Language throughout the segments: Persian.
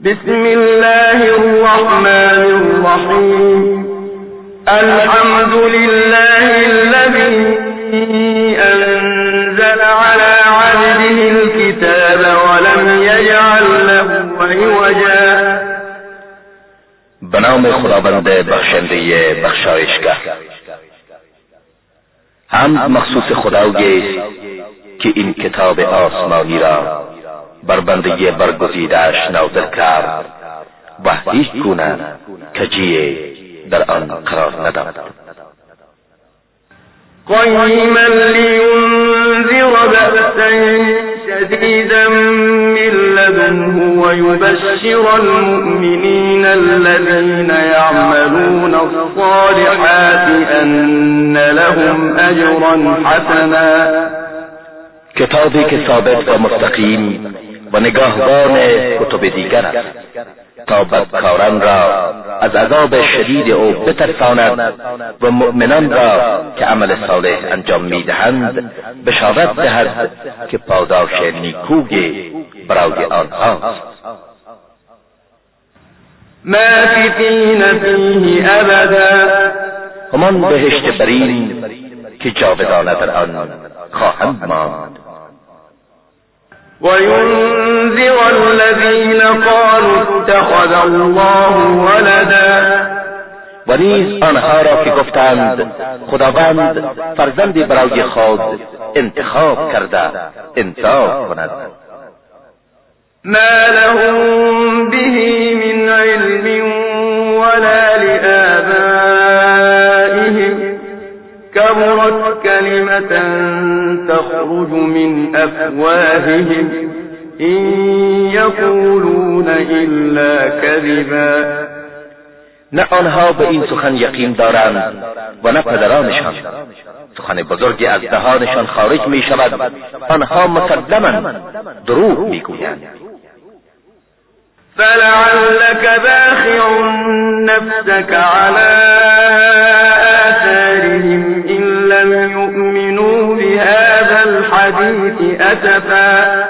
بسم الله الرحمن الرحیم الحمد لله الذي أنزل على عبده الكتاب ولم يجعل له عوجا به نام خداوند بخشنده بخشایشگر هم مخصوص خدایی است که این کتاب آسمانی را بر بندگی برگزیدهاش نازل کرد. و هیچ گونه کجیه در آن قرار نداد. قیما لینذر بأسا شديدا من لدنه ويبشر المؤمنين الذين يعملون الصالحات أن لهم أجرا حسنا. کتابی که ثابت و مستقیم و نگاهبان کتب دیگر است تا بدکاران را از عذاب شدید او بترساند و مؤمنان را که عمل صالح انجام می‌دهند بشارت دهد که پاداش نیکوی برای آنهاست ماکثین فیه ابدا. همان بهشت برین که جاودانه در آن خواهند ماند. وينذر الذين قالوا اتخذ الله ولدا. و نیز آنها را که گفتند خداوند فرزندی برای خود انتخاب کرده انصاف کند. ما لهم به من علم ولا لآبائهم. كبرت كلمة تخرج من أفواههم إن يقولون إلا كذبا. نه آنها به این سخن یقین دارند و نه پدرانشان. سخن بزرگی از دهانشان خارج می شود. آنها مسلما دروغ می گویند. فلعلك باخع نفسك على أسفا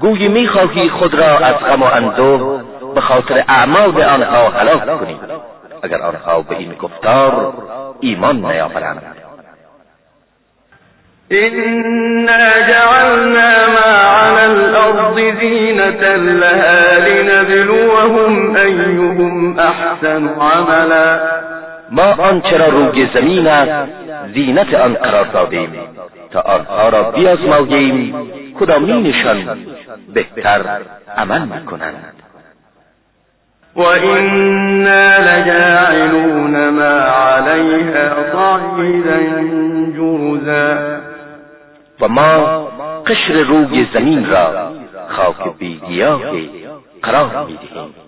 گویی می‌خواهی خود را از غم و اندوه به خاطر اعمال آنها هلاک کنی. اگر آنها به این گفتار ایمان نیاورند. إنا جعلنا ما على الأرض زينة لها لنبلوهم أيهم أحسن عملا. ما آنچه را روی زمین است زینت آن قرار دادیم. تا آنها را بیازماییم کدامینشان بهتر عمل می‌کنند؟ وإنا لجاعلون ما عليها صعيدا جرزا و ما قشر روی زمین را خاک بیگیاهی قرار می‌دهیم.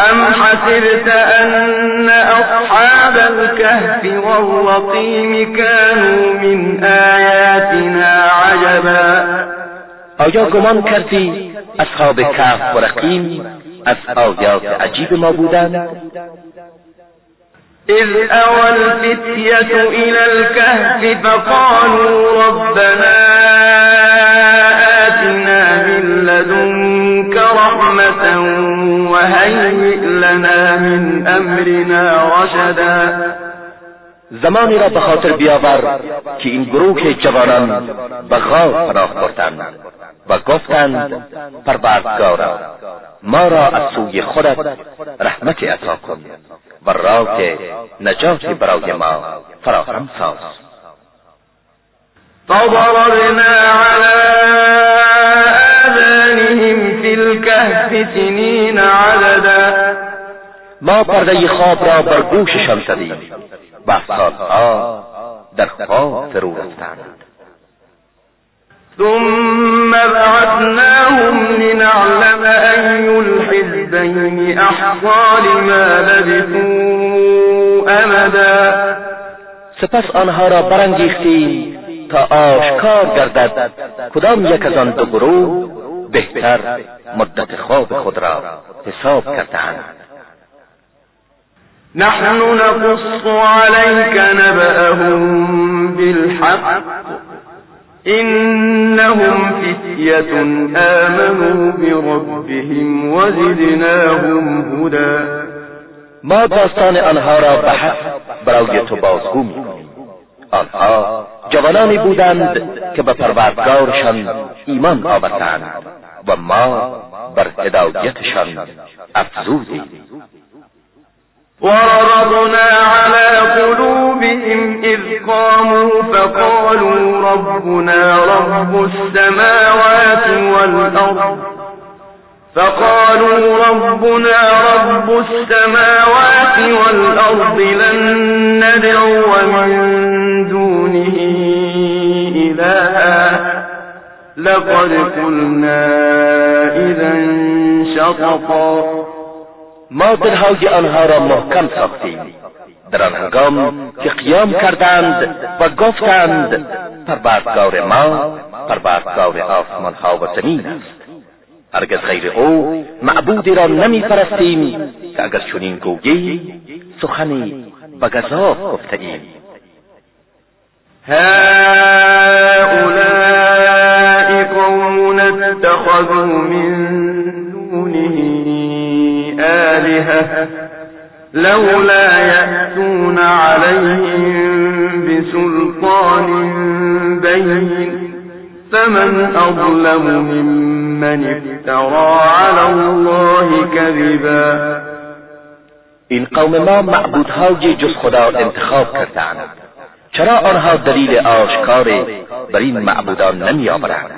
أم حسبت أن أصحاب الكهف والرقيم كانوا من آياتنا عجبا؟ آیا گمان کردی اصحاب کهف و رقیم از آیات عجیب ما بودند؟ إذ أوى الفتية إلى الكهف فقالوا ربنا آتنا من لدنك رحمة وهيئ لنا من أمرنا رشدا. زمانی را به خاطر بیاور که این گروه جوانان به غار پناه بردند و گفتند پروردگارا ما را از سوی خودت رحمت عطا کن و راه نجات برای ما فراهم ساز. فضربنا على آذانهم في الكهف سنين عددا. ما پرده خواب را بر گوششان زدیم و سالها در خواب فرو رفتند. ثم بعثناهم لنعلم أي الحزبين أحصى لما لبثوا أمدا. سپس آنها را برانگیختیم تا آشکار گردد کدام یک از آن دو گروه بهتر مدت خواب خود را حساب کردهاند. نحن نقص عليك نبأهم بالحق. إنهم فتية آمنوا بربهم وزدناهم هدى. ما داستان آنها را به حق برای تو بازگو می‌کنیم. آنها جوانانی بودند که به پروردگارشان ایمان آوردند و ما بر هدایتشان افزودیم. وربطنا على قلوبهم إذ قاموا فقالوا ربنا رب السماوات والأرض فقالوا ربنا رب السماوات والأرض لن ندعو من دونه إلها. لقد قلنا إذا شططا. ما دلهای آنها را محکم ساختیم در آن هنگام که قیام کردند و گفتند پروردگار ما پروردگار آسمان ها و زمین است هرگز غیر او معبودی را نمی پرستیم که اگر چنین گویی سخنی به گذاف گفته ایم هؤلاء قوم اتخذوا من دونه آلهة لولا يأتون عليهم بسلطان بين. فمن أظلم ممن افترى على الله كذبا. این قوم ما معبودهای جز خدا انتخاب کردند. چرا آنها دلیل آشکار بر این معبودان نمی آورند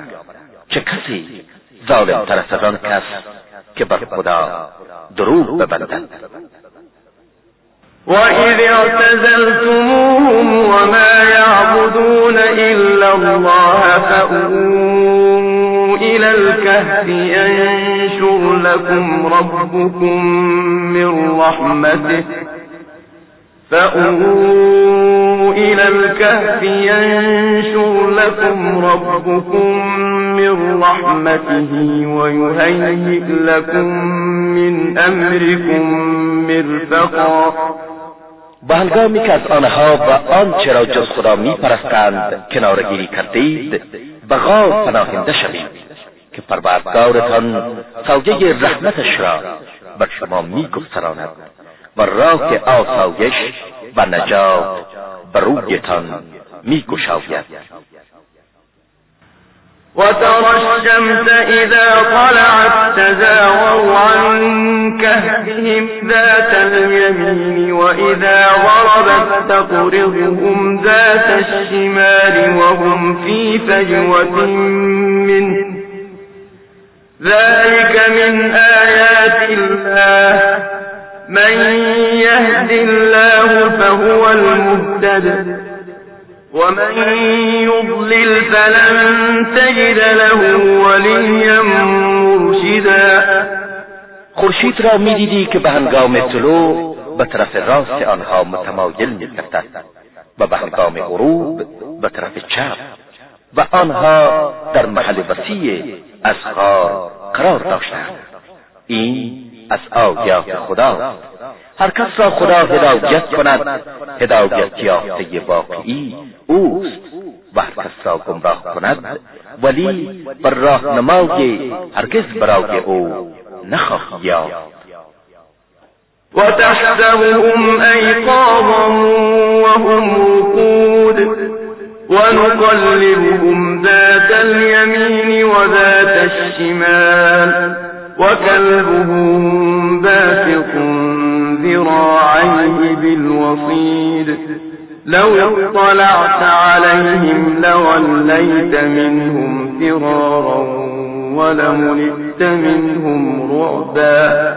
چه کسی ظالم تر از آن کس که بر خدا دروغ ببندد؟ وإذ اعتزلتموهم وما يعبدون إلا الله فأووا إلى الكهف ينشر لكم ربكم من رحمته. فأووا إلى الكهف ينشر لكم ربكم من رحمته ويهيئ لكم من أمركم مرفقا. به هنگامی که از آنها و آنچه را جز خدا می پرستند کنارگیری کردید به غار پناهنده شوید. که پروردگارتان سویه رحمتش را بر شما می گستراند و راه آسایش و نجات بر رویتان می گشاید وترى الشمس إذا طلعت تزاور عن كهفهم ذات اليمين وإذا غربت تقرضهم ذات الشمال وهم في فجوة منه ذلك من آيات الله. من يهد الله فهو المهتد. ومن يضلل فلن تجد له وليا مرشدا. خورشید را میدیدی که به هنگام طلوع به طرف راست آنها متمایل میگردد و به هنگام غروب به طرف چپ و آنها در محل وسیع از غار قرار داشتند. این از آیات خدا هر کس را خدا هدایت کند. هدایت یافته واقعی اوست و هر کس را گمراه کند ولی بر راهنمای هرگز برای او نخواهی یافت. وتحسبهم أيقاظا وهم رقود. ونقلبهم ذات اليمين وذات الشمال وكلبهم باسط ذراعيه بالوصيد لو اطلعت عليهم لوليت منهم فرارا ولملئت منهم رعبا.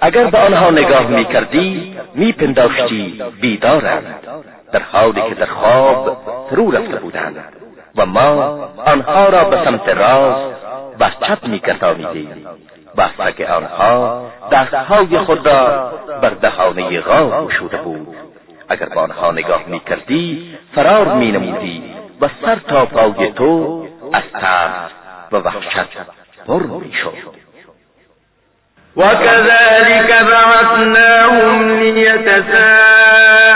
اگر به آنها نگاه می کردی می پنداشتی بیدارند. در حالی که در خواب فرو رفته بودند و ما آنها را به سمت راست و چپ می گردانیدیم و سگ آنها دستهای خود را بر دهانه غار گشوده بود. اگر به آنها نگاه می کردی فرار می نمودی و سر تا پای تو از ترس و وحشت پر می شد وكذلك بعثناهم ليتساءلوا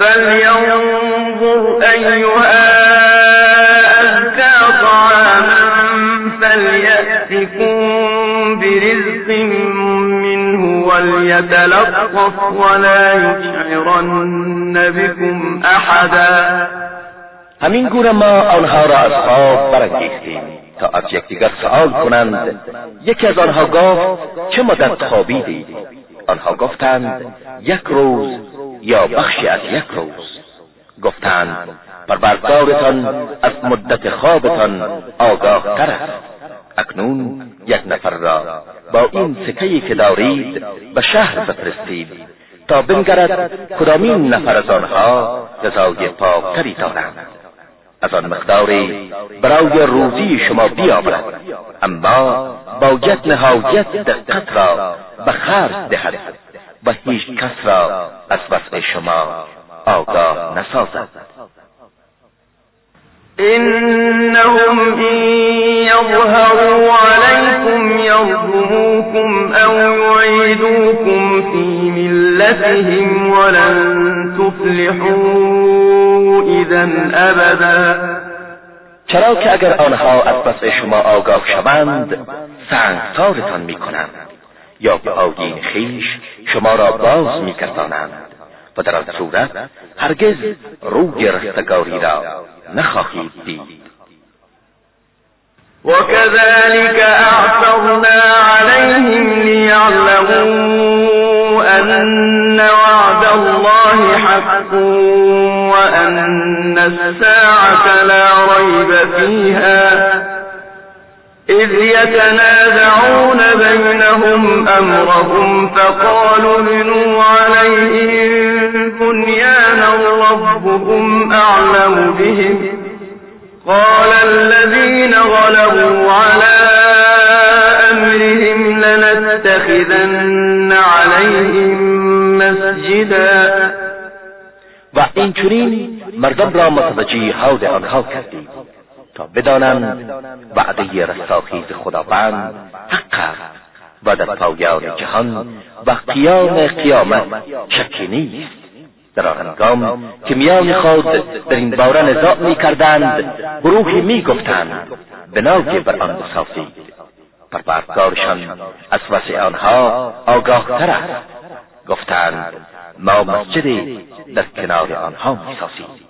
فلينظر أيها أزكى طعاما فليأتكم برزق منه وليتلطف ولا يشعرن بكم أحدا همین گونه ما آنها را از خواب برانگیختیم تا از یکدیگر سؤال کنند. یکی از آنها گفت چه مدت خوابیدید؟ آنها گفتند یک روز یا بخشی از یک روز. گفتند پروردگارتان از مدت خوابتان آگاه تر است. اکنون یک نفر را با این سکهی که دارید به شهر بفرستید تا بنگرد کدامین نفر از آنها غذای پاکتری دارند. از آن مقداری برای روزی شما بیاورد. اما باید نهایت دقت را به خرج دهد و هیچ کس را از وضع شما آگاه نسازد. إنهم إن يظهروا عليكم يرجموكم أو يعيدوكم في ملتهم ولن تفلحوا. إذا أبدا. چرا که اگر آنها از وضع شما آگاه شوند سنگسارتان می‌کنند. یا به آدین خیش شما را باز میکردانند و در آن صورت هرگز روی رستگاری را نخواهید دید. وكذلك مردم را متوجه حال آنها کردیم تا بدانند وعده رستاخیز خداوند حق و در پایان جهان و قیام قیامت شکی نیست. در آن هنگام که میان خود در این باره نزاع می کردند گروهی می گفتند بنا که بر آن بسازید. پروردگارشان از وسع آنها آگاه تر است. گفتند ما مسجدی در کنار آنها می سازید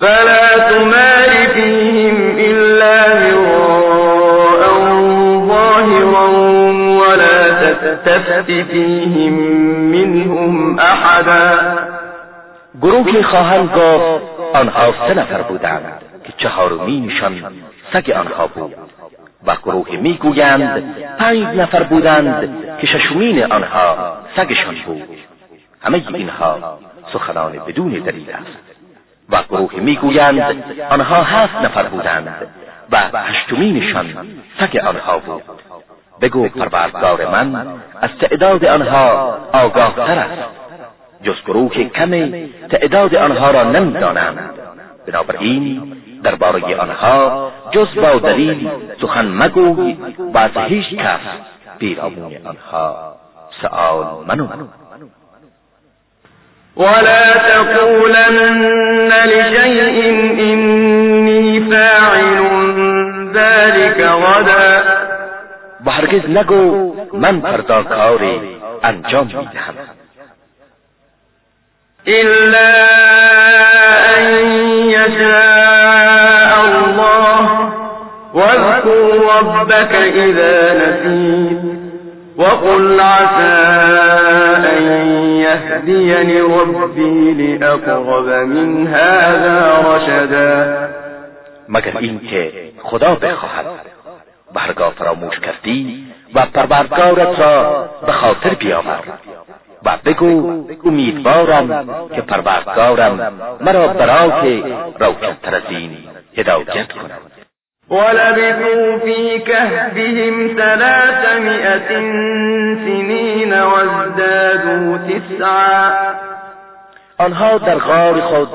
فلا تمار فيهم إلا مراء ظاهرا ولا تستفت فيهم منهم أحدا. گروهی خواهند گفت آنها سه نفر بودند که چهارمینشان سگ آنها بود و گروهی می‌گویند پنج نفر بودند که ششمین آنها سگشان بود. همه اینها سخنان بدون دلیل است. و گروهی می‌گویند آنها هفت نفر بودند و هشتمینشان سگ آنها بود. بگو پروردگار من از تعداد آنها آگاه تر است. جز گروه کم تعداد آنها را نمی‌دانند. بنابراین درباره آنها جز با دلیل سخن مگوی و از هیچ کس پیرامون آنها سؤال منو. ولا تقولن لشيء إني فاعل ذلك غدا. و هرگز نگو من فردا کاری انجام میدهم. إلا أن يشاء ربك إذا نسيت. وقل عسى أن يهديني ربي لأقرب من هذا رشدا. مگر اینکه خدا بخواهد و هرگاه فراموش کردی و پروردگارت را به خاطر بیاور و بگو امیدوارم که پروردگارم مرا برای روشنتر از این هدایت کند. ولبثوا في كهفهم ثلاثمائة سنين وازدادوا تسعا. آنها در غار خود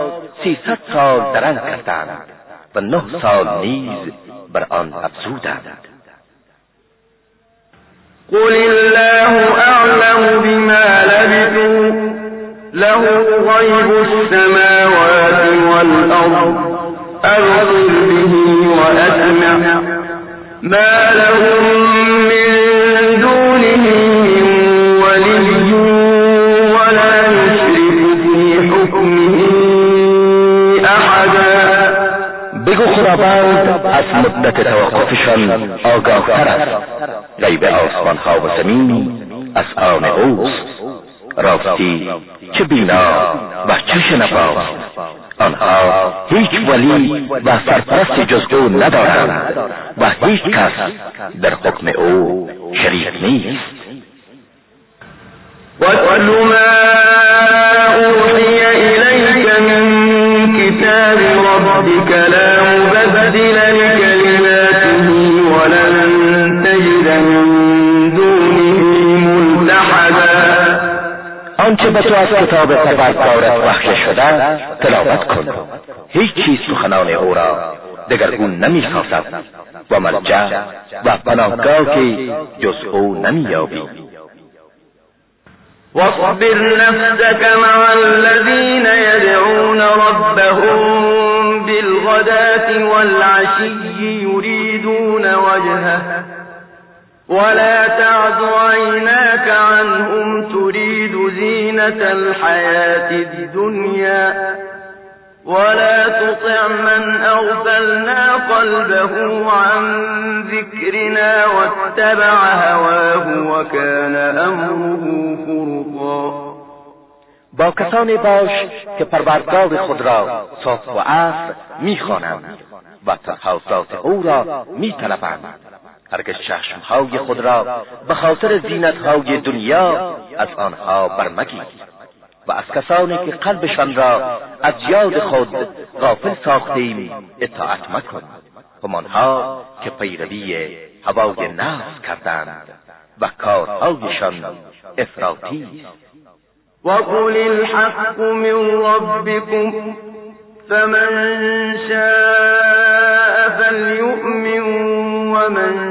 سیصد سال درنگ کردند و نه سال نیز بر آن افزودند. قل الله أعلم بما لبثوا. له غيب السماوات والأرض أبصر به وأسمع ما لهم من دونه ولي ولا يشرك في حكمه أحدا. بگو خداوند از مدت توقفشان آگاه است. غیب آسمان و زمین از آن اوست. راستی چه بینا و چه شنواست آنها هیچ ولی و سرپرست جز او ندارند و هیچ کس در حکم او شریک نیست. واتل ما أوحي إليك من كتاب ربك لا مبدل آنچه به تو از کتاب پروردگارت بخشش شده تلاوت کن. هیچ چیز سخنان او را دگرگون نمی‌سازد. و مرجع و پناهگاهی جز او نمییابی. واصبر نفسك مع الذين يدعون ربهم بالغداة والعشي يريدون وجهه. ولا تعد عيناك عنهم تريد زينة الحياة الدنيا ولا تطع من أغفلنا قلبه عن ذكرنا واتبع هواه وكان أمره فرطا. با کسانی باش که پروردگار خود را صاف و عصر میخوانند و تقاضات أو را میطلبند. هرگز چشمهای خود را به خاطر زینتهای دنیا از آنها برمگیر و از کسانی که قلبشان را از یاد خود غافل ساختیم اطاعت مکن. همانها که پیروی هوای نفس کردند و کارهایشان افراطی وقل الحق من ربكم فمن شاء فليؤمن ومن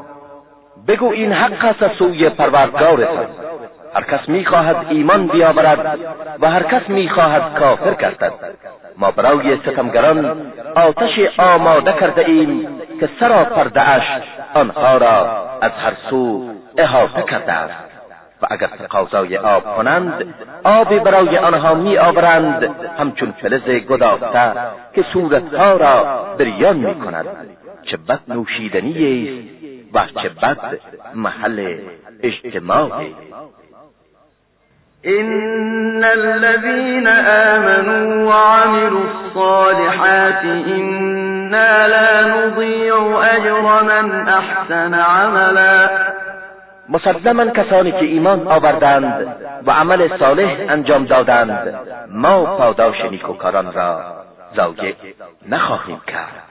بگو این حق است از سوی پروردگارتان. هر کس می‌خواهد ایمان بیاورد و هر کس می‌خواهد کافر گردد. ما برای ستمگران آتش آماده کرده ایم که سرا پرده اش آنها را از هر سو احاطه کرده است. و اگر تقاضای آب کنند آبی برای آنها می آورند همچون فلز گداخته که صورتها را بریان می کند چه بد نوشیدنی است و چه بد محل اجتماع. إن الذين آمنوا وعملوا الصالحات إنا لا نضيع أجر من أحسن عملا. مسلما کسانی که ایمان آوردند و عمل صالح انجام دادند ما پاداش نیکوکاران را ضایع نخواهیم کرد.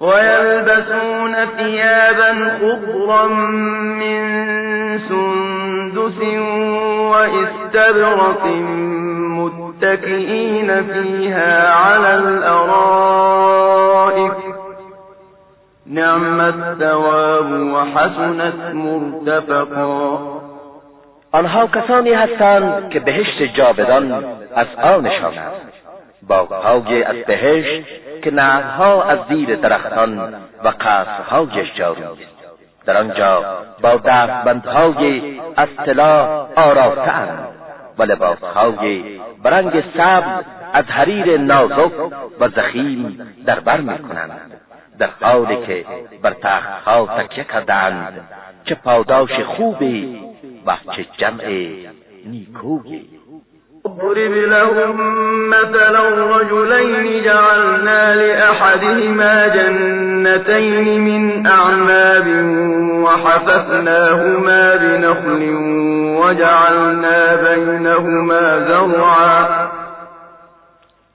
ويلبسون ثيابا خضرا من سندس وإستبرق متكئين فيها على الأرائك. نعم الثواب وحسنت مرتفقا. آنها کسانی هستند که بهشت جاودان از آنشان است باغهای از بهشت که نهرها از زیر درختان و قصرهایش جاری. است در آنجا با دستبندهای از طلا و لباسهای برنگ سبز از حریر نازک و زخیم در بر می‌کنند. در حالی که بر تختها تکیه کردند چه پاداش خوبی و چه جمع نیکویی. اضرب لهم مثلا رجلين جعلنا لأحدهما جنتين من أعناب وحففناهما بنخل وجعلنا بينهما زرعا.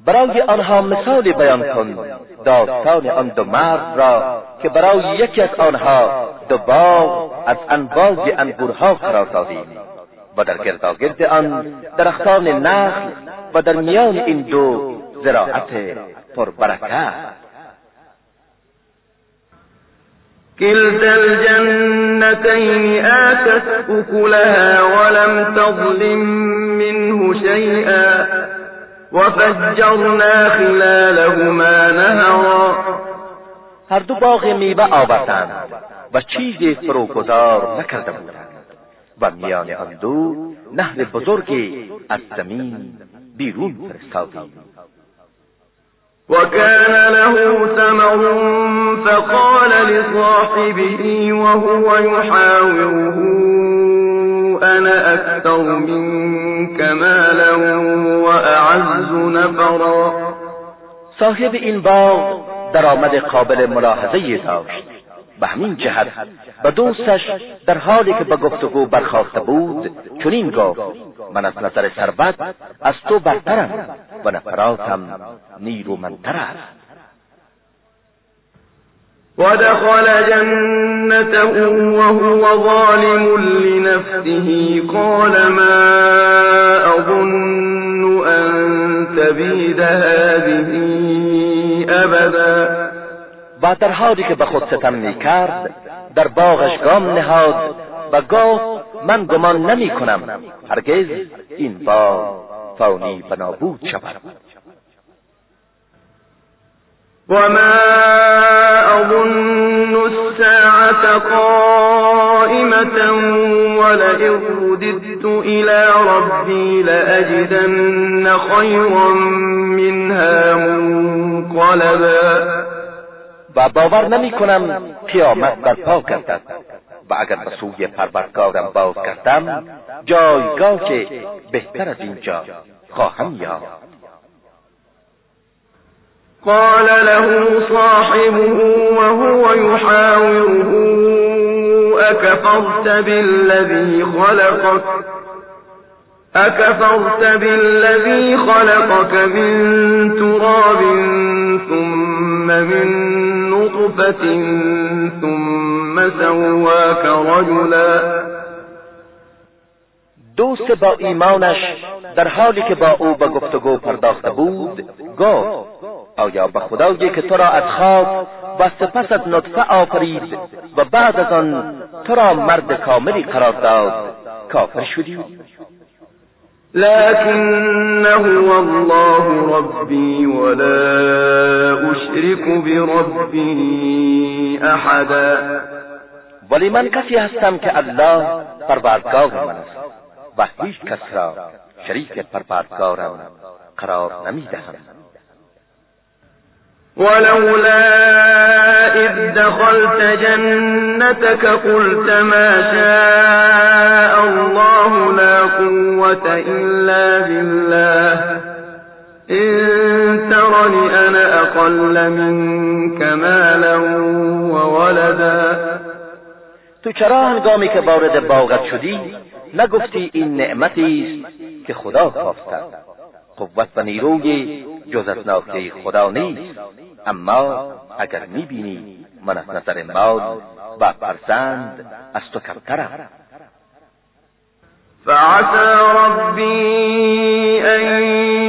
برای آنها مثالی بیان کن. داستان آن دو مرد را که برای یکی از آنها دو باغ از انباز انگورها قرار دادیم. و در گرداگرد آن درختان نخل و در میان این دو زراعت پربرکت. كلتا الجنتين آتت أكلها ولم تظلم منه شيئا وفجرنا خلالهما نهرا. هر دو باغ میوه آوردند و چیزی فروگذار نکرده بودند. و میان آن دو نهر بزرگی از زمین بیرون فرستادیم. وكان له ثمر فقال لصاحبه وهو يحاوره أنا أكثر منك مالا وأعز نفرا. صاحب این باغ درآمد قابل ملاحظه داشت. به همین جهت به دوستش در حالی که به گفتگو برخواسته بود چنین گفت من از نظر ثروت از تو برترم و نفراتم نیرومندتر است. ودخل جنته وهو ظالم لنفسه قال ما أظن أن تبيد هذه أبدا. و در حالی که به خود ستم می کرد در باغش گام نهاد و گفت من گمان نمی کنم هرگز این باغ فانی و نابود شود وما أظن الساعة قائمة ولئن رددت إلى ربي لأجدن خيرا منها منقلبا. و باور نمی کنم قیامت برپا گردد. و اگر به سوی پروردگارم باز کردم جایگاه که بهتر از اینجا خواهم یافت. قال له صاحبه وهو يحاوره أكفرت بالذي خلقك؟ أكفرت بالذي خلقك من تراب ثم من نطفة ثم سواك رجلا دوست با ایمانش در حالی که با او به گفتگو پرداخته بود گفت آیا به خدایی که تو را از خاک و سپس از نطفه آفرید و بعد از آن تو را مرد کاملی قرار داد کافر شدی؟ لكن هو الله ربي ولا أشرك بربي أحدا. ولی من کسی هستم که الله پروردگار من است و هیچ کس را شریک پروردگارم قرار نمی‌دهم. ولولا إذ دخلت جنتك قلت ما شاء الله لا قوة إلا بالله. إن ترني أنا أقل منك مالا وولدا. تو چرا هنگامی که وارد باغت شدی نگفتی این نعمتی است که خدا خواسته قوت و نیروی جز از ناحیه خدا نیست. اما اگر می‌بینی من از نظر مال و فرزند از تو کمترم. فعسى ربي أن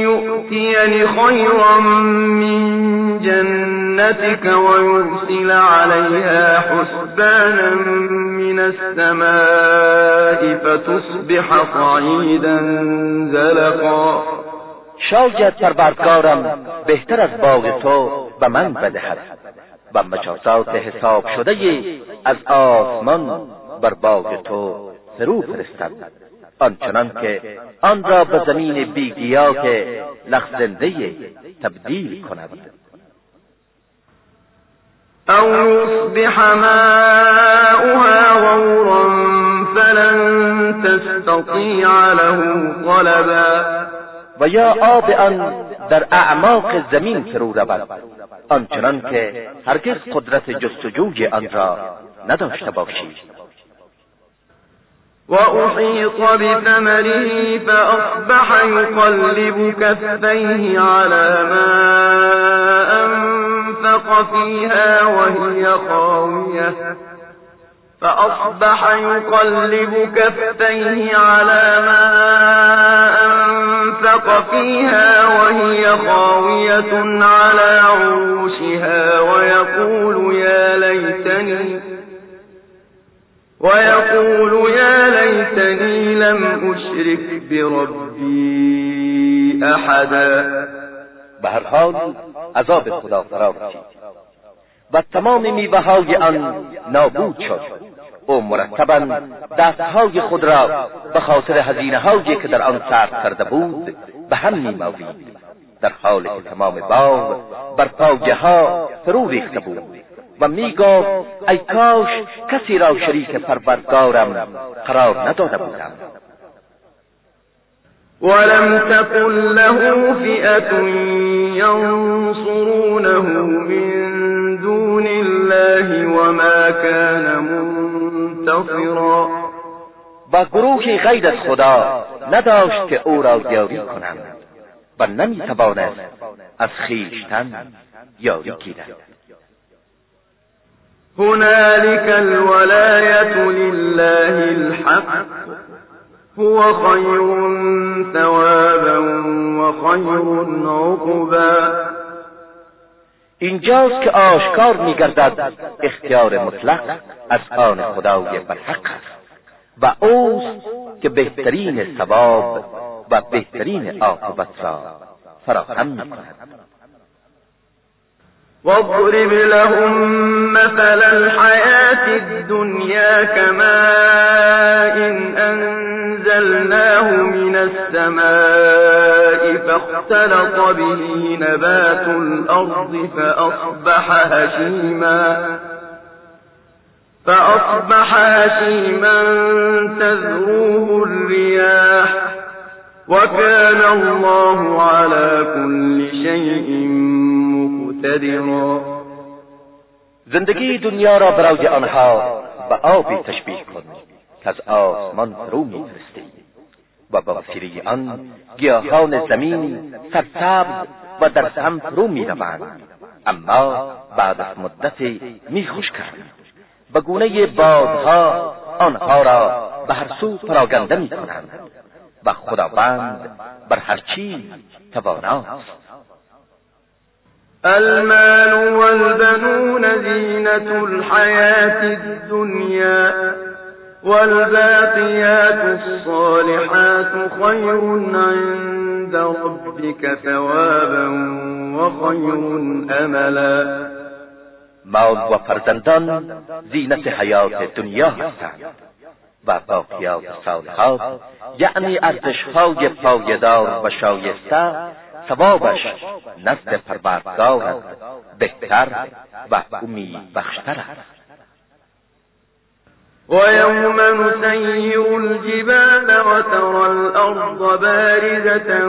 يؤتيني خيرا من جنتك ويرسل عليها حسبانا من السماء فتصبح صعيدا زلقا. شاید پروردگارم بهتر از باغ تو به من بدهد. و مجازات حساب شده از آسمان بر باغ تو فرو فرستد آنچنان که آن را به زمین بیگیاه لغزنده تبدیل کند او یصبح ماؤها غورا فلن تستطیع له طلبا. و یا آب آن در اعماق زمین فرو رود. آنچنان که هرگز قدرت جستجوی آن را نداشته باشید وأحيط بثمره فأصبح يقلب كفيه على ما أنفق فيها وهي خاوية فأصبح يقلب كفيه على ما أنفق فيها وهي خاوية على عروشها ويقول يا ليتني ويقول يا ليتني لم أشرك بربي أحدا. به هر حال عذاب خدا فرا و تمام آن نابود شد. او مرتبا دستهای خود را به خاطر هزینه هایی که در آن صرف کرده بود به هم میمالید در حالی که تمام باغ بر پایه ها فرو ریخته بود و می‌گفت ای کاش کسی را شریک پروردگارم قرار نداده بودم. ولم تكن له فئة ينصرونه من دون الله وما كان منتصرا و گروهی غیر از خدا نداشت که او را یاری کنند و نمی‌توانست از خیشتن یاری گیرد. هنالك الولاية لله الحق. هو خير ثوابا وخير عقبا. اینجاست که آشکار میگردد اختیار مطلق. از آن خدای برحق است. و اوست که بهترین ثواب و بهترین عاقبت را فراهم می‌کند. واضرب لهم مثل الحياة الدنيا كماء إن أنزلناه من السماء فاختلط به نبات الأرض فأصبح هشيما فأصبح هشيما تذروه الرياح وكان الله على كل شيء زندگی دنیا را برای آنها به آبی تشبیه کن که از آسمان فرو میفرستی و با وسیله آن گیاهان زمین سرسبز و در هم فرو می‌روند. اما بعد از مدتی میخشکند. به گونه بادها آنها را به هر سو پراگنده می‌کنند و خداوند بر هر چیز تواناست. المال والبنون زينة الحياة الدنيا والباقيات الصالحات خير عند ربك ثوابا وخير املا مال و فرزندان زینت حیات دنیا هستند و باقیات صالحات یعنی ارزشهای پایدار و شایسته ثوابش نزد پروردگارت بهتر و امید بخشتر است. ويوم نسير الجبال وترى الأرض بارزة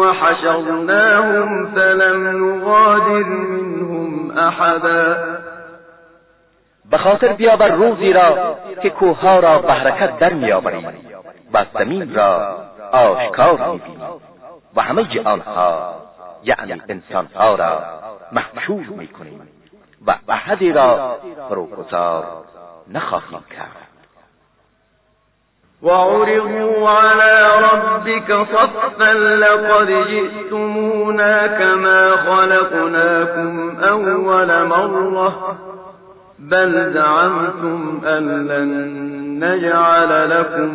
وحشرناهم فلم نغادر منهم أحدا. به خاطر بیاور روزی را که کوهها را به حرکت در میآوریم و زمین را آشکار می‌بینیم و همه آنها یعنی انسانها را محشور می‌کنیم و احدی را فروگذار نخواهیم کرد. وعرضوا على ربك صفا لقد جئتمونا كما خلقناكم أول مرة بل زعمتم أن لن نجعل لكم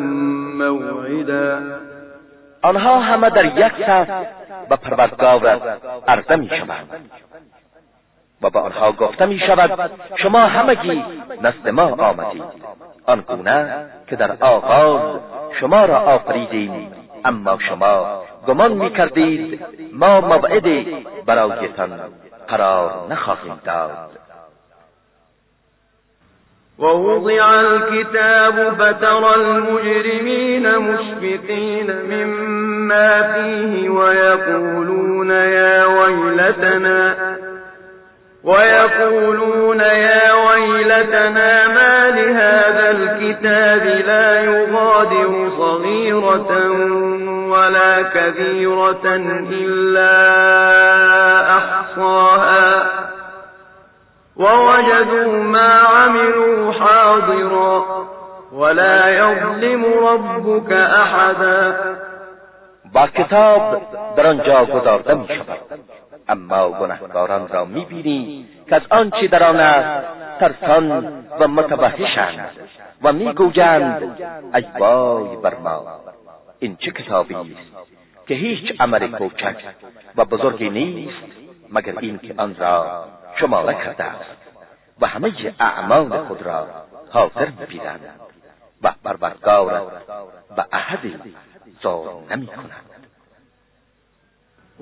موعدا. آنها همه در یک صف به پروردگارت عرضه می شوند. و به آنها گفته می شود شما همگی نزد ما آمدید. آنگونه که در آغاز شما را آفریدیم اما شما گمان می کردید ما موعدی برایتان قرار نخواهیم داد. ووضع الكتاب فترى المجرمين مشفقين مما فيه ويقولون يا ويلتنا ويقولون يا ويلتنا ما لهذا الكتاب لا يغادر صغيرة ولا كبيرة إلا أحصاها. ووجدوا ما عملوا حاضرا ولا يظلم ربك أحدا. با کتاب در آنجا گذارده اما گنهکاران را می‌بینی که از آنچه در آن است ترسان و متوحشند و می‌گویند ای وای بر ما این چه کتابی است که هیچ عمل کوچک و بزرگی نیست مگر این که آن را شماره کرده است و همه اعمال خود را حاضر می‌بینند و پروردگارت و احدی ظلم نمی کند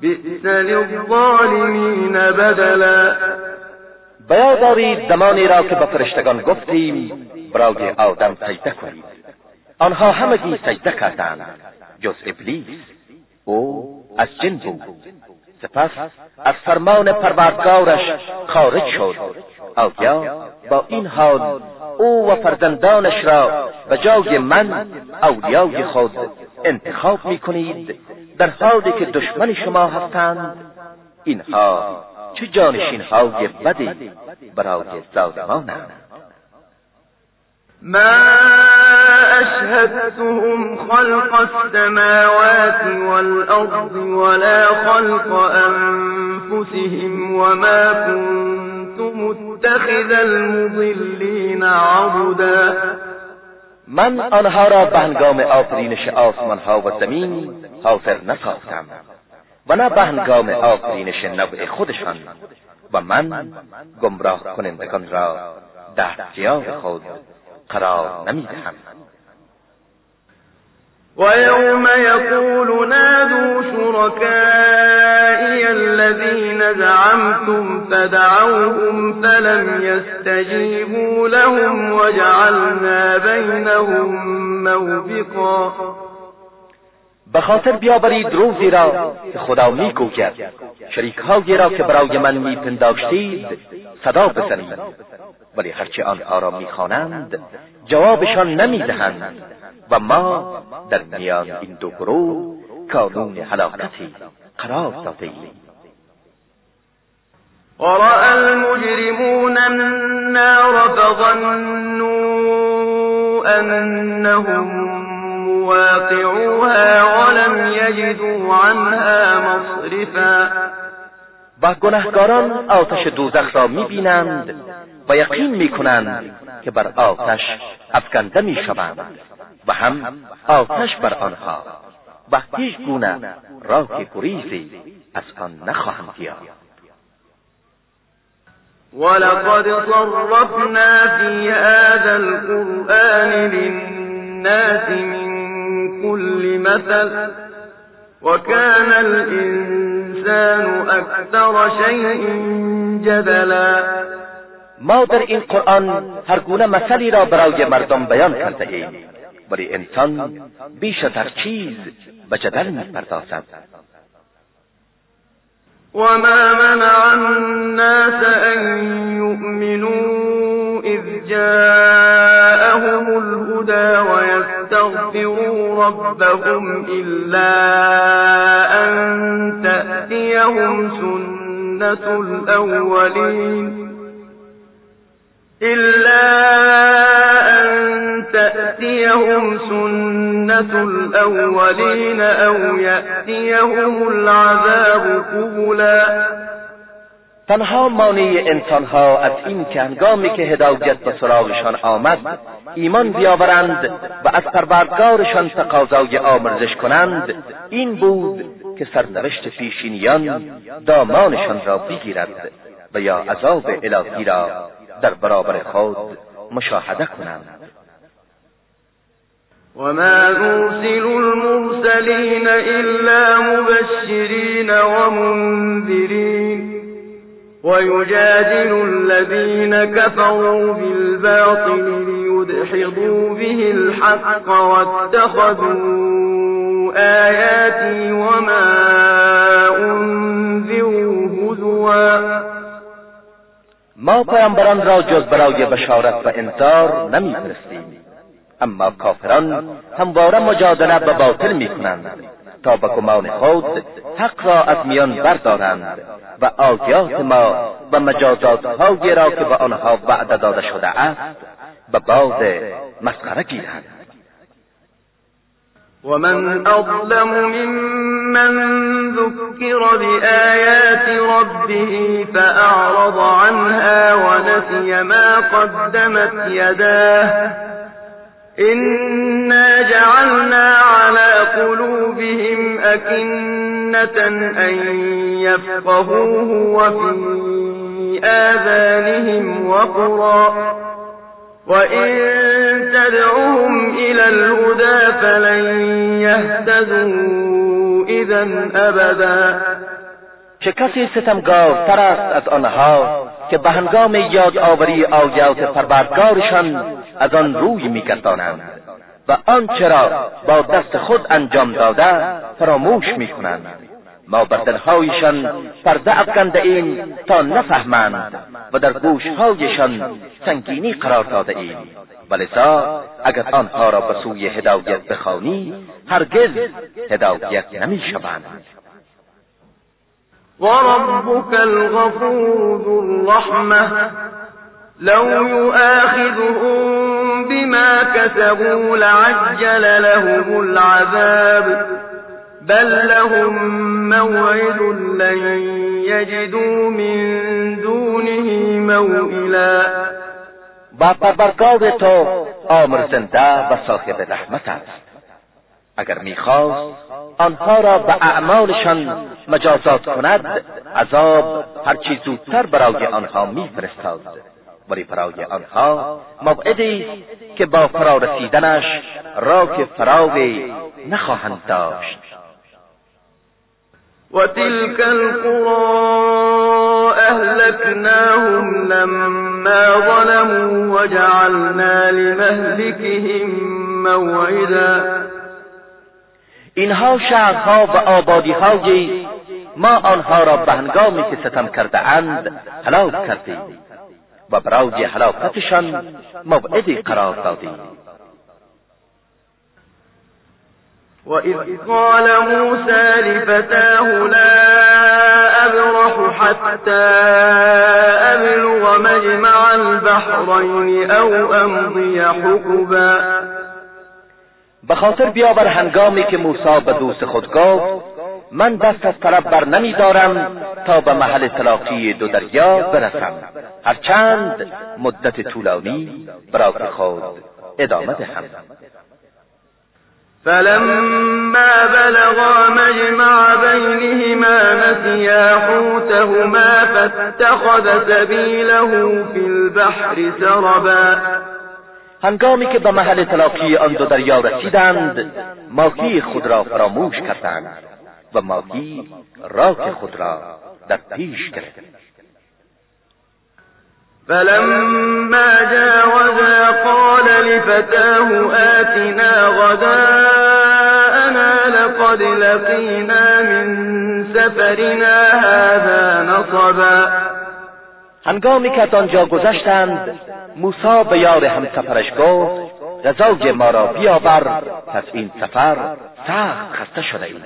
بئس للظالمین بدلا. دارید زمانی را که به فرشتگان گفتیم برای آدم سجده کنید. آنها همگی سجده کردند جز ابلیس. او از جن بود. سپس از فرمان پروردگارش خارج شد. آیا با این حال او و فرزندانش را به جای من اولیای خود انتخاب می کنید در حالی که دشمن شما هستند اینها چه جانشین های بدی برای ظالمانند ما اشهدتهم خلق السماوات والارض ولا خلق انفسهم وما كنت متخذ المضلين عبدا. من آنها را به هنگام آفرینش آسمان ها و زمین حاضر نساختم و نه به هنگام آفرینش نوع خودشان و من گمراه کنندگان را دستیار خود قرار نمیدهم ويوم يقول نادوا شركائي الذين زعمتم فدعوهم فلم يستجيبوا لهم وجعلنا بينهم موبقا. به خاطر بیاورید روزی را که خدا می‌گوید شریکهایی را که برای من میپنداشتید صدا بزنید. ولی هرچه آنها را می‌خوانند جوابشان نمی‌دهند و ما در میان این دو گروه کانون هلاکتی قرار داده ایم ورأى المجرمون النار فظنوا أنهم مواقعوها ولم يجدوا عنها مصرفا. و گنهکاران آتش دوزخ را می‌بینند و یقین می‌کنند که بر آتش افکنده می‌شوند و هم آتش بر آنها. و هیچ گونه راه گریزی از آن نخواهند یافت. ولقد صرفنا في هذا القرآن للناس من كل مثل وكان الإنسان أكثر شيء جدلا. ما در این قرآن هر گونه مثلی را برای مردم بیان کرده ایم. ولی انسان بیش از هر چیز به جدل میپردازد. وما منع الناس أن يؤمنوا إذ جاءهم الهدى ويستغفروا ربهم إلا أن تأتيهم سنة الأولين إلا أن تأتيهم سنة الأولين أو يأتيهم العذاب قبلا تنها مانع انسانها از این که هنگامی که هدایت به سراغشان آمد ایمان بیاورند و از پروردگارشان تقاضای آمرزش کنند این بود که سرنوشت پیشینیان دامانشان را بگیرد و یا عذاب الهی را در برابر خود مشاهده کنند. وما نرسل المرسلين إلا مبشرين ومنذرين ويجادل الذين كفروا بالباطل ليدحضوا به الحق واتخذوا آياتي وما أنذروا هزوا. ما پیامبران را جز برای بشارت و انذار نمیفرستیم. اما کافران همواره مجادله و باطل می‌کنند. تا به گمان خود حق را از میان بردارند و آیات ما و مجازات هایی را که به آنها وعده داده شده است به باد مسخره گیرند. ومن أظلم ممن ذكر بآيات ربه فأعرض عنها ونسي ما قدمت يداه إنا جعلنا على قلوبهم أكنة أن يفقهوه وفي آذانهم وقرا وإن تدعهم إلى الهدى فلن يهتدوا إذا أبدا چه کسی ستمگارتر است از که به هنگام یاد آوری آیات پروردگارشان از آن روی میگردانند و آنچه را با دست خود انجام داده فراموش می‌کنند. ما بر دلهایشان پرده افکنده تا نفهمند و در گوشهایشان سنگینی قرار داده ایم. ولذا اگر آنها را به سوی هدایت بخوانی هرگز هدایت نمی‌شوند. وربك الغفور ذو الرحمة. لو يؤاخذهم بما كسبوا لعجل لهم العذاب. بل لهم موعد لن يجدوا من دونه موئلا. با پروردگار تو آمرزنده و صاحب رحمت است. اگر می‌خواست آنها را به اعمالشان مجازات کند عذاب هرچی زودتر برای آنها میفرستاد. ولی برای آنها موعدی که با فرا رسیدنش راک فراوی نخواهند داشت. وتلك القرى أهلكناهم لما ظلموا وجعلنا لمهلكهم موعدا. اینها شهرها و آبادیهایی ما آنها را به هنگامی که ستم کرده اند هلاک کردیم و برای هلاکتشان موعدی قرار دادیم. وإذ قال موسى لفتاه لا أبرح حتى أبلغ مجمع البحرين أو أمضي حقبا. به خاطر بیاور هنگامی که موسی به دوست خود گفت من دست از طلب بر نمیدارم تا به محل تلاقی دو دریا برسم. هرچند مدت طولانی برای خود ادامه دهم. فلما بلغا مجمع بينهما نسيا حوتهما فاتخذ سبيله في البحر سربا. هنگامی که به محل تلاقی آن دو دریا رسیدند ماهی خود را فراموش کردند و ماهی راک خود را در پیش گرفت فلما جاوزا قال لفتاه آتنا غداءنا لقد لقينا من سفرنا هذا نصبا. هنگامی که از آنجا گذشتند موسی به یار همسفرش گفت غذای ما را بیاور پس این سفر سخت خسته شده ایم.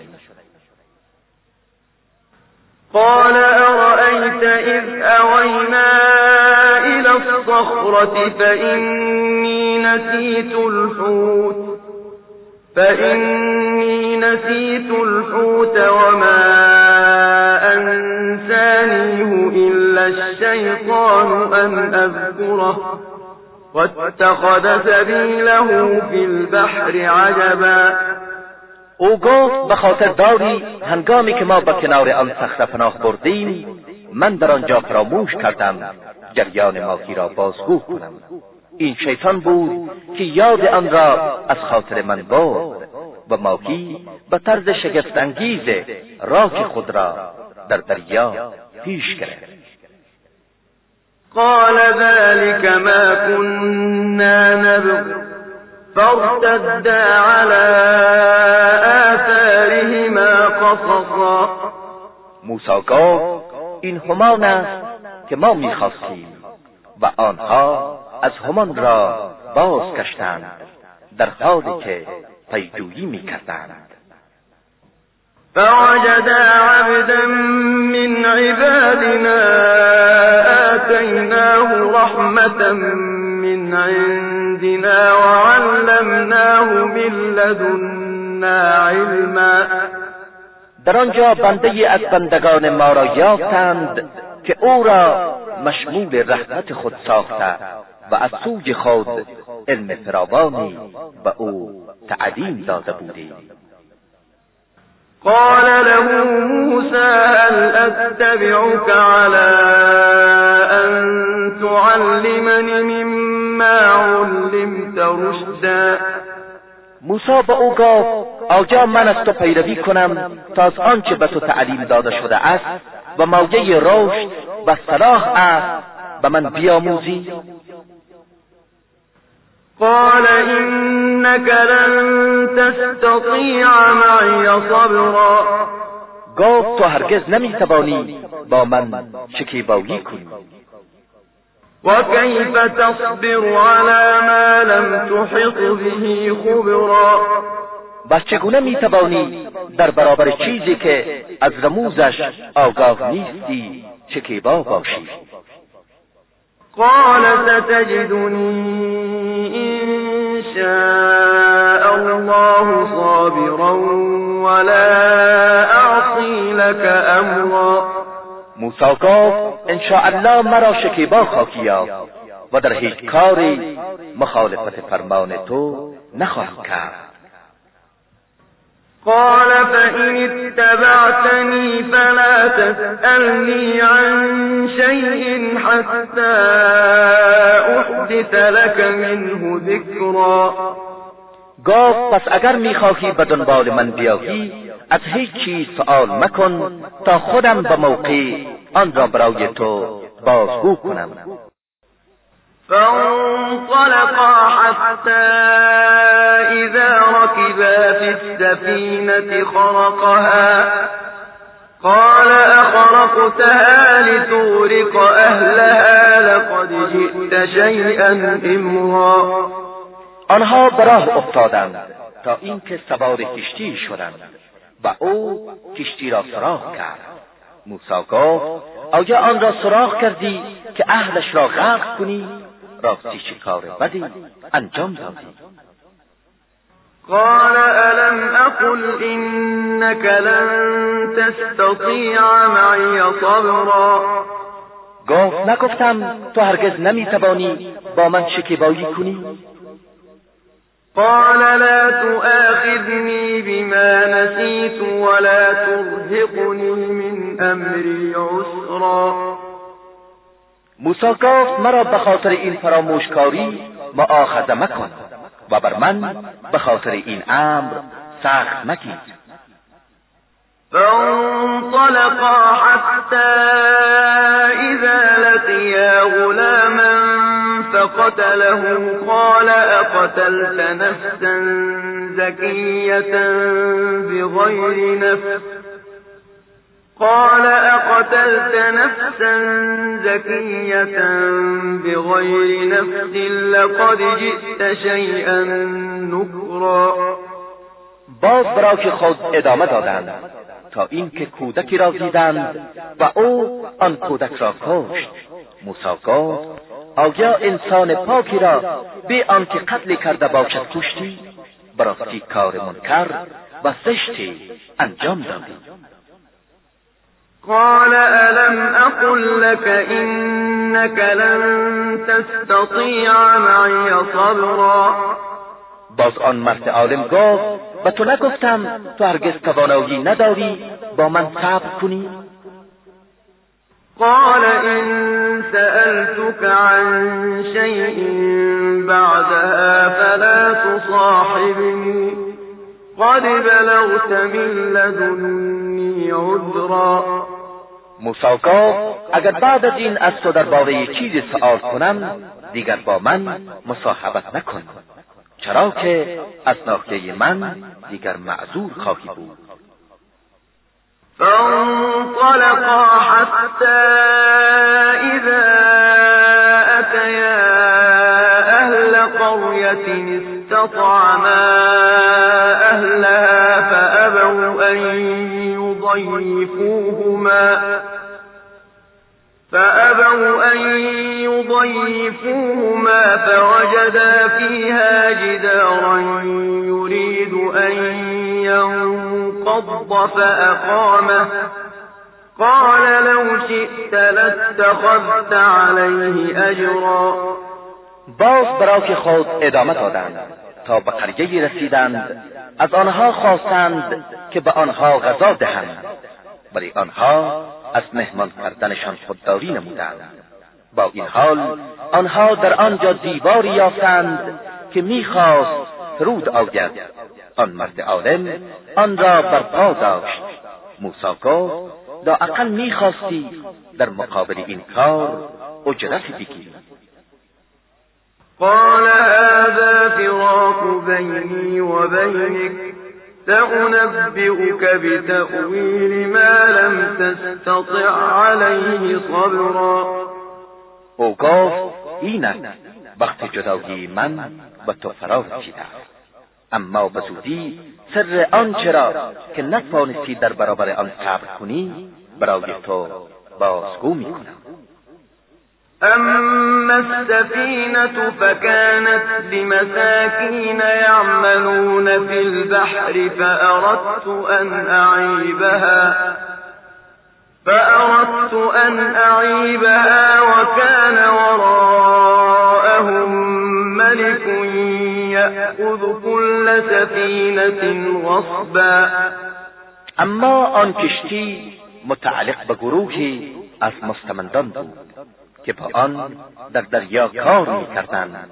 قال أرأيت إذ أوينا إلى الصخرة فإني نسيت الحوت. فإني نسيت الحوت وما أنسانيه إلا الشيطان أن أذكره واتخذ سبيله في البحر عجبا او گفت به خاطر داری هنگامی که ما به کنار آن صخره پناه بردیم من در آنجا فراموش کردم جریان ماهی را بازگو کنم. این شیطان بود که یاد آن را از خاطر من برد و ماهی به طرز شگفت انگیز راک خود را در دریا پیش گرفت. قال ذلك ما كنا نبغ فارتدا على آثارهما قصصا. موسی گفت این همان است که ما می‌خواستیم و آنها از همان را باز کشتند در حالی که پیجویی می‌کردند. فوجدا عبدا من عبادنا آتيناه رحمة من عندنا وعلمناه من لدنا علما. در آنجا بنده از بندگان ما را یافتند که او را مشمول رحمت خود ساخته. و از سوی خود علم فراوانی و او تعلیم داده بودیم. قال له موسى هل أتبعك على أن تعلمني مما علمت رشدا؟ موسی به او گفت آیا من از تو پیروی کنم تا از آنچه به تو تعلیم داده شده است و موجه رشد و صلاح است به من بیاموزی؟ قال إنك لن تستطيع معي صبرا. گفت تو هرگز نمی‌توانی با من شکیبایی کنی. وكيف تصبر على ما لم تحط به خبرا؟ و چگونه می‌توانی در برابر چیزی که از رموزش آگاه نیستی شکیبا باشی؟ قال ستجدني إن شاء الله صابرا ولا أعصي لك أمرا. موسی گفت ان الله مرا شکیبا یافت و در هیچ کاری مخالفت فرمان تو نخواهم کرد. قال فإن اتبعتني فلا تسألني عن شيء حتى أحدث لك منه ذكرا. گفت پس اگر می‌خواهی به دنبال من بیایی از هیچ چیز سؤال مکن تا خودم به موقع آن را برای تو بازگو کنم. فانطلقا حتى إذا ركبا في السفينة خرقها. قال أخرقتها لتغرق أهلها لقد جئت شيئا إمرا. آنها به راه افتادند تا اینکه سوار کشتی شدند و او کشتی را سراغ کرد. موسی گفت آیا آن را سراغ کردی که اهلش را غرق کنی؟ راستی چه کار بدی انجام دادی. قال ألم أقل إنك لن تستطيع معي صبرا؟ گفت نگفتم تو هرگز نمی‌توانی با من شکیبایی کنی؟ قال لا تؤاخذني بما نسيت ولا ترهقني من امری عسرا. موسی گفت مرا به خاطر این فراموشکاری معاخذه مکن و بر من به خاطر این امر سخت مگیر. فانطلقا حتى إذا لقيا غلاما فقتله. قال أقتلت نفسا زكية بغير نفس؟ قال أقتلت نفسا زكية بغير نفس لقد جئت شيئا نكرا. باز که خود ادامه دادند تا اینکه کودکی را دیدند و او آن کودک را کشت. موسی گفت آیا انسان پاکی را به آنکه قتل کرده باشد کشتی براستی کار منکر و زشتی انجام دادی. قال ألم أقل لك إنك لن تستطيع معي صبرا؟ باز آن مرد عالم گفت و تو نگفتم تو هرگز توانایی نداری با من صبر کنی؟ قال إن سألتك عن شيء بعدها فلا تصاحبني. قد بلغت من لدنی عذرا. گفت اگر بعد از این از تو درباره چیزی سؤال کنم دیگر با من مصاحبت نکن. چرا که از ناحیه من دیگر معذور خواهی بود. فانطلقا حتى إذا أتيا أهل قرية استطعما أهلها فأبوا أن يضيفوهما فأبوا أن يضيفوهما فوجدا فيها جدارا يريد أن ينقض فأقامه. قال لو شئت لاتخذت عليه أجرا. باز برا که خود ادامه دادند تا به قریه رسیدند از آنها خواستند که به آنها غذا دهند ولی آنها از مهمان کردنشان خودداری نمودند. با این حال آنها در آنجا دیواری یافتند که می‌خواست فرود آید. آن مرد عالم آن را برپا داشت. موسی گفت اقل می‌خواستی در مقابل این کار اجرتی بگیری قال هذا فراق بيني وبينك سأنبئك بتأويل ما لم تستطع عليه صبرا. او گفت اینک وقت جدایی من و تو فرا رسیده اما به زودی سر آنچه را که نتوانستی در برابر آن صبر کنی برای تو بازگو می‌کنم. أما السفينة فكانت لمساكين يعملون في البحر فأردت أن أعيبها فأردت أن أعيبها وكان وراءهم ملك يأخذ كل سفينة غصبا. أما آن کشتی متعلق به گروهی از مستمندان بود که با آن در دریا کار می‌کردند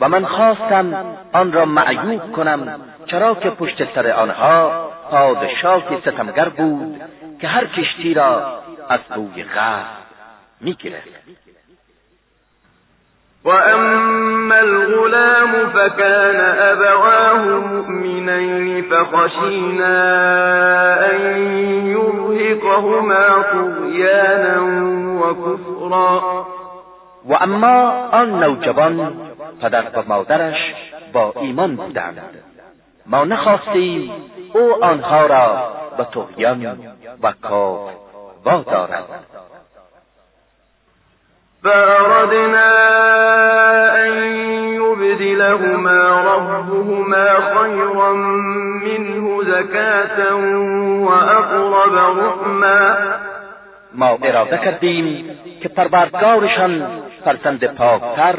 و من خواستم آن را معیوب کنم چرا که پشت سر آنها پادشاهی ستمگر بود که هر کشتی را از بوی غرب می‌گرفت. وأما الغلام فكان أبواه مؤمنين فخشينا أن يرهقهما طغيانا وكفرا و اما آن نوجوان پدر و مادرش با ایمان بودند. ما نخواستیم او آنها را به طغیان و کاف وادارد. فأردنا أن يبدلهما ربهما خيرا زكاة وأقرب رحما ما اراده کردیم که پروردگارشان فرزند پاکتر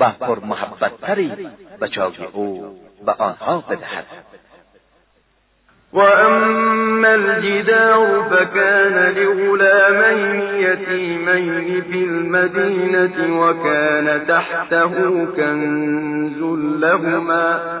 و پر محبتتری به جای او به آنها بدهد. وأما الجدار فكان لغلامين يتيمين في المدينة وكان تحته كنز لهما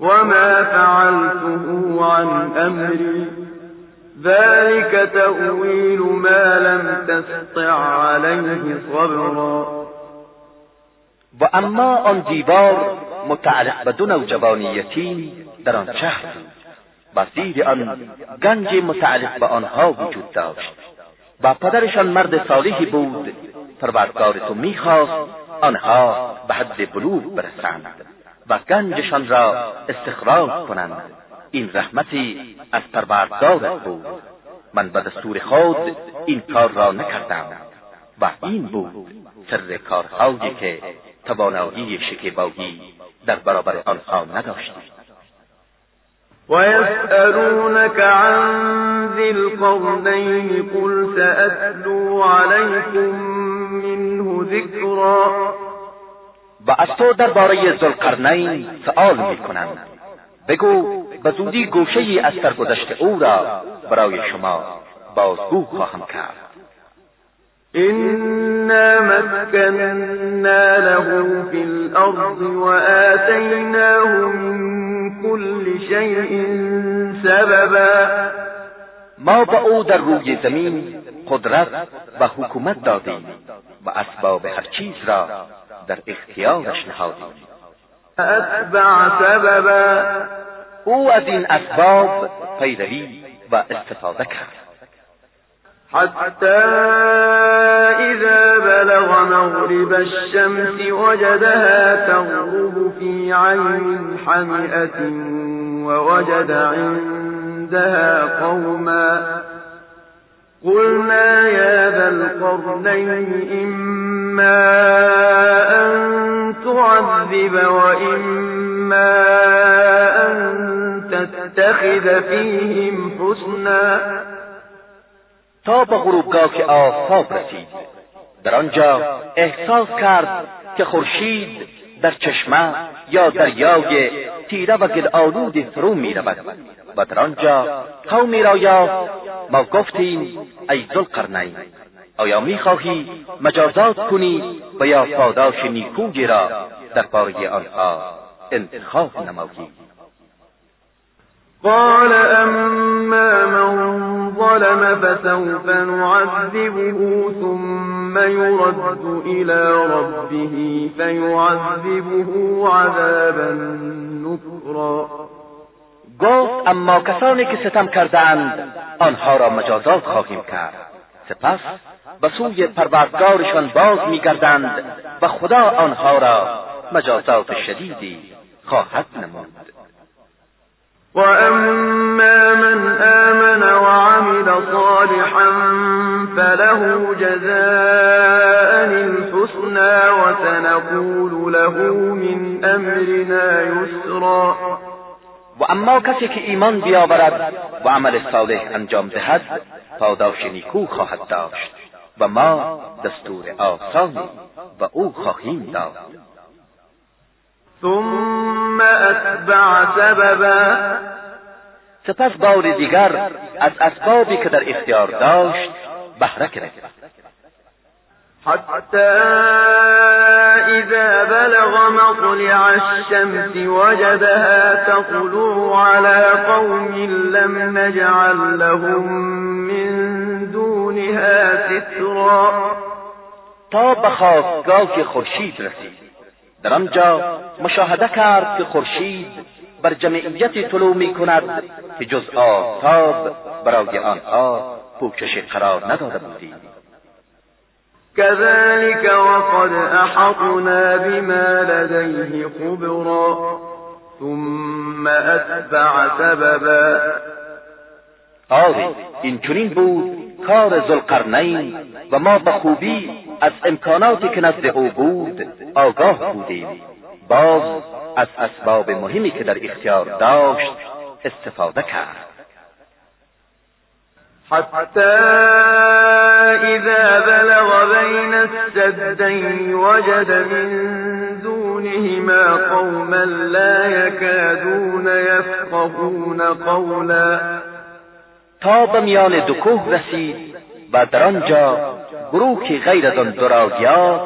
وما فعلته عن أمري. ذلك تأويل ما لم تستع عليه صبرا. و اما آن دیوار متعلق به دو نوجوانی یتیم در آن شهر و آن گنج متعلق به آنها وجود داشت. و پدرشان مرد صالحی بود. پروردگار تو می‌خواست آنها به حد بلوغ برسند. و گنجشان را استخراج کنند. این رحمتی از پروردگارت بود من به دستور خود این کار را نکردم و این بود سر کارهایی که توانایی شکیبایی در برابر آنها نداشتید ويسألونك عن ذي القرنين قل سأتلو عليكم منه ذكرا و از تو درباره ذوالقرنین سؤال می‌کنند بگو به زودی گوشه ای از سرگذشت او را برای شما بازگو خواهم کرد. إنا مكنا له في الأرض وآتيناه من كل شيء سببا. ما با او در روی زمین قدرت و حکومت دادیم و اسباب هر چیز را در اختیارش نهادیم اتبع سببا. أو از این اسباب پیروی و استفاده کرد. حتى إذا بلغ مغرب الشمس وجدها تغرب في عين حمئة ووجد عندها قوما. قلنا يا ذا القرنين إما أن تعذب وإما أن تتخذ فيهم حسنا. تا به غروبگاه آفتاب رسید. در آنجا احساس کرد که خورشید در چشمه یا دریای تیره و گل فرو می رود و در آنجا قومی را یا ما گفتیم ای ذوالقرنین آیا می‌خواهی مجازات کنی و یا پاداش نیکویی را در باره آنها انتخاب نمایی؟ قال اما من ظلم فسوف نعذبه ثم يرد إلى ربه فيعذبه عذابا نكرا. گفت اما کسانی که ستم کردند آنها را مجازات خواهیم کرد. سپس به سوی پروردگارشان باز میگردند و خدا آنها را مجازات شدیدی خواهد نمود. وأما من آمن وعمل صالحا فله جزاء الحسنى وسنقول له من أمرنا يسرا. و اما کسی که ایمان بیاورد و عمل صالح انجام دهد پاداش نیکو خواهد داشت و ما دستور آسانی و او خواهیم داد. ثم أتبع سببا. سپس بار دیگر از اسبابی که در اختیار داشت بهره گرفت. حتى إذا بلغ مطلع الشمس وجدها تطلع على قوم لم نجعل لهم من دونها سترا. تا به خواستگاه خورشید رسید. در آنجا مشاهده کرد که خورشید بر جمعیتی طلوع می کند که جز آفتاب برای آنها پوکش قرار نداده بودیم كذلك وقد أحطنا بما لديه خبرا ثم أتبع سببا. آری این چنین بود کار ذوالقرنین و ما به خوبی از امکاناتی که نزد او بود آگاه بودیم. باز از اسباب مهمی که در اختیار داشت استفاده کرد. حتی اذا بلغ بین السدین وجد من دونهما قوما لا يكادون يفقهون قولا. تا به میان دو کوه رسید و در آنجا گروهی غیر از آن دراگیات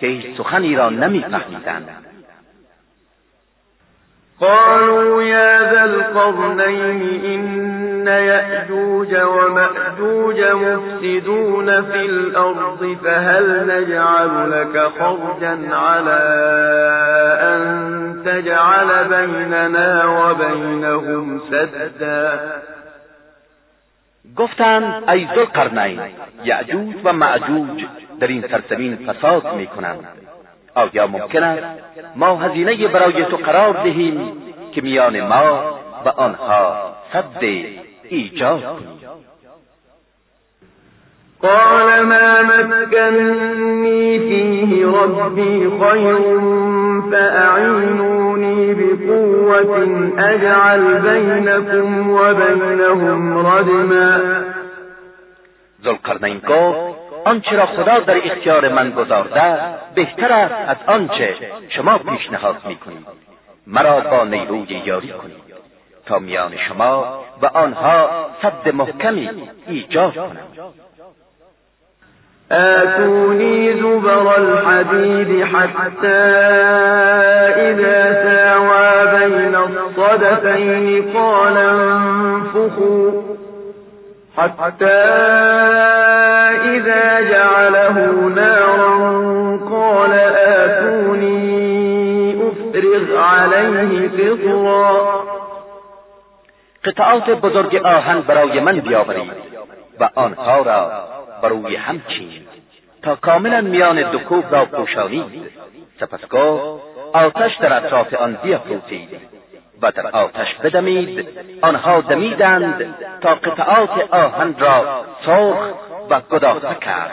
که هیچ سخنی را نمیفهمیدند. قالوا يا ذا القرنين إن يأجوج ومأجوج مفسدون في الأرض فهل نجعل لك خرجا على أن تجعل بيننا وبينهم سدا؟ گفتند ای ذوالقرنین یعجوج و معجوج در این سرزمین فساد می‌کنند. آیا ممکن است ما هزینه برای تو قرار دهیم که میان ما و آنها صد ایجاد کنیم؟ قال ما مكنني فيه ربي خير فأعينوني بقوة أجعل بينكم وبينهم ردما. ذوالقرنین گفت آنچه را خدا در اختیار من گذارده بهتر است از آنچه شما پیشنهاد می‌کنید. مرا با نیروی یاری کنید تا میان شما و آنها صد محکمی ایجاد کنم آتوني زبر الحديد حتى إذا ساوى بين الصدفين قال انفخوا حتى إذا جعله نارا قال آتوني أفرغ عليه فطرا. قطعات بزرگ آهن برای من بیاورید و آنها را بر روی هم چینید تا کاملا میان دو کوه را پوشانید سپسگاه آتش در اطراف آن بیافروزید و در آتش بدمید آنها دمیدند تا قطعات آهن را سرخ و گداخته کرد.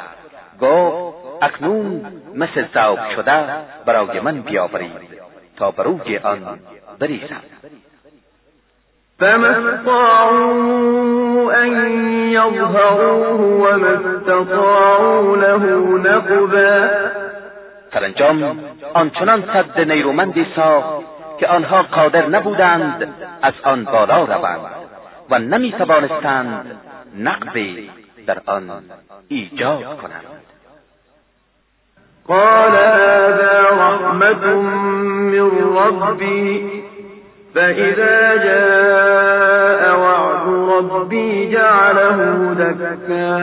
گفت اکنون مثل ذوب شده برای من بیاورید تا بر روی آن بریزم. فما استطاعوا أن يظهروه وما استطاعوا له نقبا سرانجام آنچنان صد نیرومندی ساخت که آنها قادر نبودند از آن بالا روند و نمی توانستند نقبی در آن ایجاد کنند. قال هذا رحمة من ربي فإذا جاء وعد ربي جعله دكاء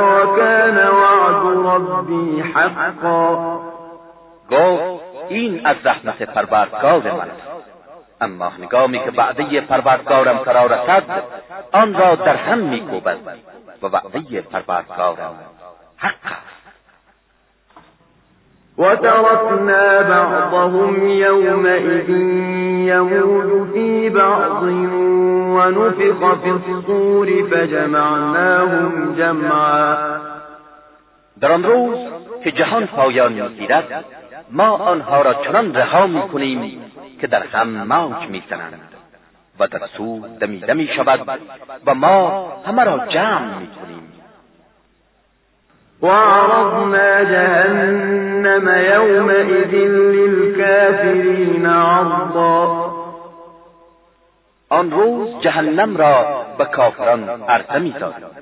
وكان وعد ربي حقا. گفت این از رحمت پروردگار من اما هنگامی که وعده پروردگارم فرا رسد آن را در هم میکوبد و وعده پروردگارم حق است. وتركنا بعضهم يومئذ يموج في بعض ونفخ في الصور فجمعناهم جمعا. در آن روز که جهان پایان می‌گیرد ما آنها را چنان رها می‌کنیم که در هم موج می‌زنند و در سو دمیده می شود و ما همه را جمع می‌کنیم. وعرضنا جهنم يومئذ للكافرين عرضا. آن روز جهنم را به کافران عرضه میسازیم.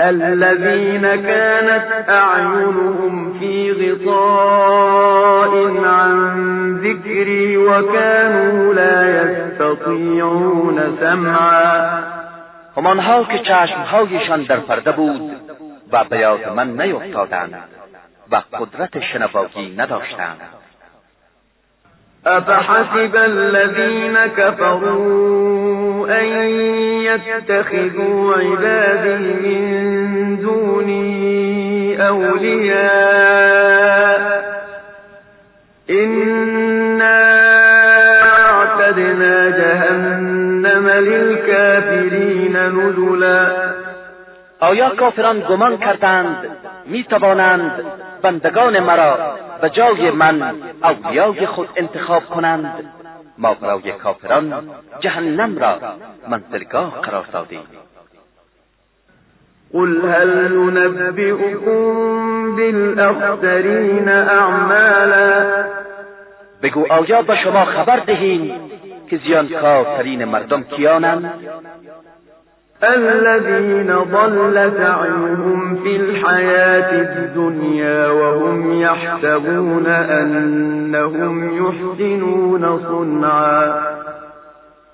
الذين كانت أعينهم في غطاء عن ذكري وكانوا لا يستطيعون سمعا. همانها که چشمهایشان در پرده بود و به من نیفتادند و قدرت شنوایی نداشتند. أفحسب الذين كفروا أن يتخذوا عبادي من دوني أولياء إنا أعتدنا جهنم للكافرين نزلا. آیا کافران گمان کردند می توانند بندگان مرا به جای من اولیای خود انتخاب کنند. ما برای کافران جهنم را منزلگاه قرار دادیم. قل هل ننبئكم بالاخسرین اعمالا بگو آیا به شما خبر دهیم که زیانکارترین مردم کیانند؟ الذين ضل سعيهم في الحياة الدنيا وهم يحسبون أنهم يحسنون صنعا.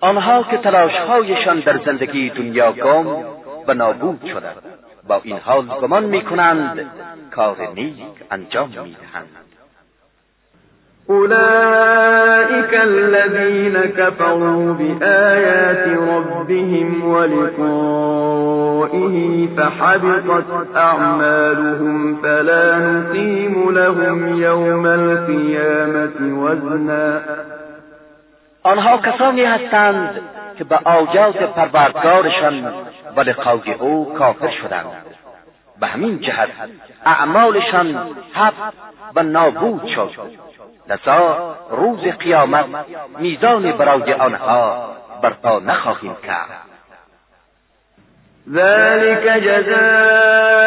آنها که تلاشهایشان در زندگی دنیا گم و نابود شده با این حال گمان می‌کنند کار نیک انجام می‌دهند. أولئك الذين كفروا بآيات ربهم ولقائه فحبطت أعمالهم فلا نقيم لهم يوم القيامة وزنا. آنها کسانی هستند که به آیات پروردگارشان و لقای او کافر شدند. به همین جهت اعمالشان حق و نابود شد. لذا روز قیامت میزان برای آنها برپا نخواهیم کرد. ذلك جزاؤهم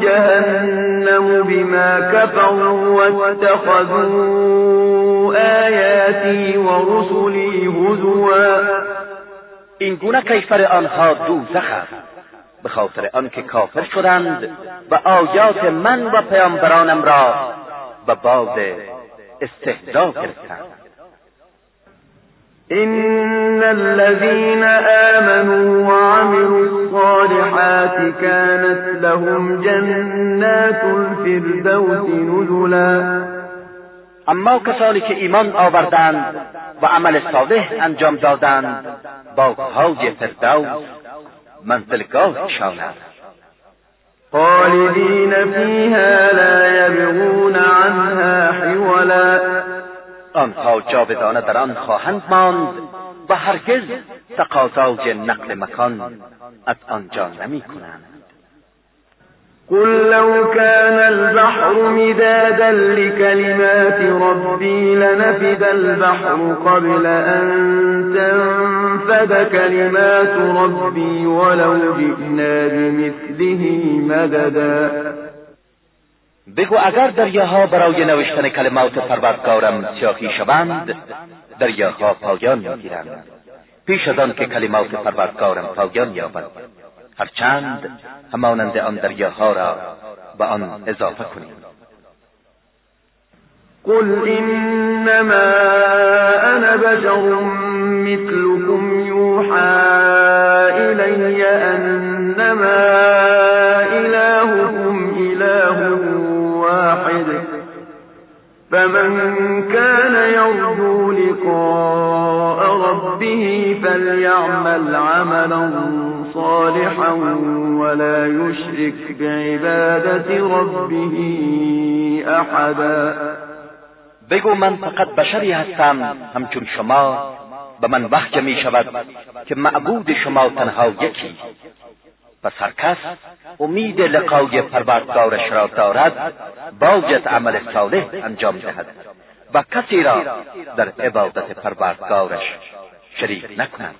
جهنم بما كفروا واتخذوا آياتي ورسلي هزوا. این گونه کیفر آنها دوزخ است. به خاطر آنکه کافر شدند و آیات من و پیامبرانم را به باد استهزا گرفتند إن الذين آمنوا وعملوا الصالحات كانت لهم جنات الفردوس نزلا. اما کسانی که ایمان آوردند و عمل صالح انجام دادند باغهای فردوس منزلگاهشان است خالدين فيها لا يبغون عنها حولا. آنها جاودانه در آن خواهند ماند و هرگز تقاضای نقل مکان از آنجا نمی کنند. قل لو كان البحر مدادا لكلمات ربي لنفد البحر قبل أن تنفد كلمات ربي ولو جئنا بمثله مددا. بگو اگر دریاها برای نوشتن کلمات پروردگارم سیاهی شوند دریاها پایان میگیرند. پیش از آن که کلمات پروردگارم پایان یابد هرچند همانند آن دریاها را به آن اضافه کنیم. قل انما أنا بشر مثلكم يوحى الي انما الهكم اله واحد. فمن كان يرجو لقاء ربه فليعمل عملا صالحا ولا يشرك بعبادة ربه احدا بگو من فقط بشری هستم همچون شما به من وحی می شود که معبود شما تنها یکی. پس هر کس امید لقای پروردگارش را دارد باید عمل صالح انجام دهد و کسی را در عبادت پروردگارش شریک نکند.